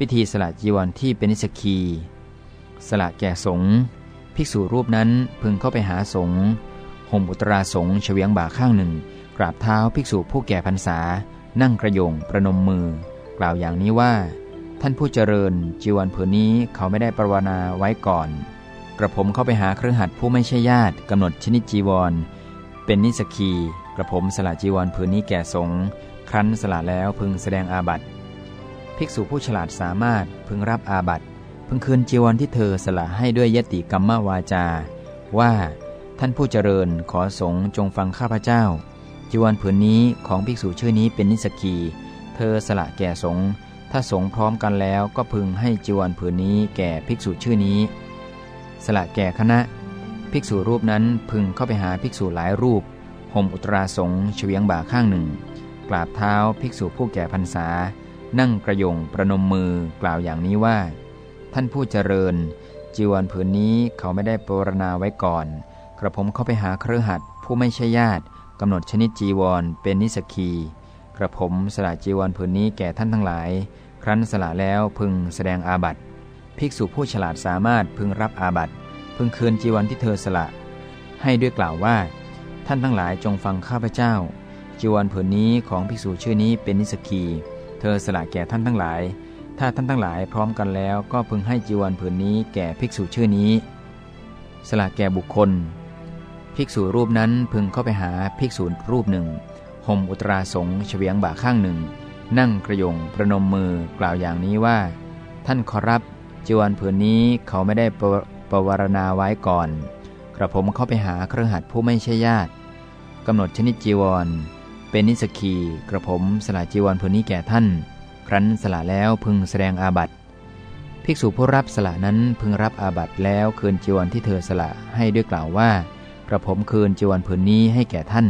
วิธีสละจีวรที่เป็นนิสกี สละแก่สงฆ์ภิกษุรูปนั้นพึงเข้าไปหาสงฆ์ห่มอุตราสงฆ์เฉวียงบ่าข้างหนึ่ง กราบเท้าภิกษุผู้แก่พรรษา นั่งกระยงประนมมือ กล่าวอย่างนี้ว่า ท่านผู้เจริญจีวรผืนนี้เขาไม่ได้ปรวนาไว้ก่อน กระผมเข้าไปหาเครือขัดผู้ไม่ใช่ญาติกำหนดชนิดจีวร เป็นนิสกี กระผมสละจีวรผืนนี้แก่สงฆ์ครั้นสละแล้วพึงแสดงอาบัติ ภิกษุผู้ฉลาดสามารถพึงรับอาบัติพึงคืนจีวรที่เธอสละให้ด้วยยติกรรมวาจา ว่าท่านผู้เจริญขอสงฆ์จงฟังข้าพเจ้า จีวรผืนนี้ของภิกษุชื่อนี้เป็นนิสกี เธอสละแก่สงฆ์ถ้าสงฆ์พร้อมกันแล้วก็พึงให้จีวรผืนนี้แก่ภิกษุชื่อนี้ สละแก่คณะ ภิกษุรูปนั้นพึงเข้าไปหาภิกษุหลายรูปห่มอุตราสงเฉียงบ่าข้างหนึ่งกราบเท้าภิกษุผู้แก่พรรษา นั่งกระยงประนมมือกล่าวอย่างนี้ว่า ท่านผู้เจริญ จีวรผืนนี้เขาไม่ได้ปรณาไว้ก่อน กระผมเข้าไปหาเครือหัดผู้ไม่ใช่ญาติกำหนดชนิดจีวรเป็นนิสกีกระผมสละจีวรผืนนี้แก่ท่านทั้งหลาย ครั้นสละแล้วพึงแสดงอาบัติภิกษุผู้ฉลาดสามารถพึงรับอาบัติพึงคืนจีวรที่เธอสละ ให้ด้วยกล่าวว่า ท่านทั้งหลายจงฟังข้าพเจ้าจีวรผืนนี้ของภิกษุชื่อนี้เป็นนิสกี ธอสละแก่ท่านทั้งหลาย ถ้าท่านทั้งหลายพร้อมกันแล้วก็พึงให้จีวรผืนนี้แก่ภิกษุชื่อนี้ สละแก่บุคคล ภิกษุรูปนั้นพึงเข้าไปหาภิกษุรูปหนึ่งห่มอุตราสงเฉวียงบ่าข้างหนึ่ง นั่งกระยงประนมมือกล่าวอย่างนี้ว่า ท่านขอรับจีวรผืนนี้เขาไม่ได้ประประวารณาไว้ก่อน กระผมเข้าไปหาเครือขัดผู้ไม่ใช่ญาติกำหนดชนิดจีวร เป็นนิสกีกระผมสละจีวรผืนนี้แก่ท่าน ครั้นสละแล้วพึงแสดงอาบัติ ภิกษุผู้รับสละนั้นพึงรับอาบัติแล้วคืนจีวรที่เธอสละให้ด้วยกล่าวว่า กระผมคืนจีวรผืนนี้ให้แก่ท่าน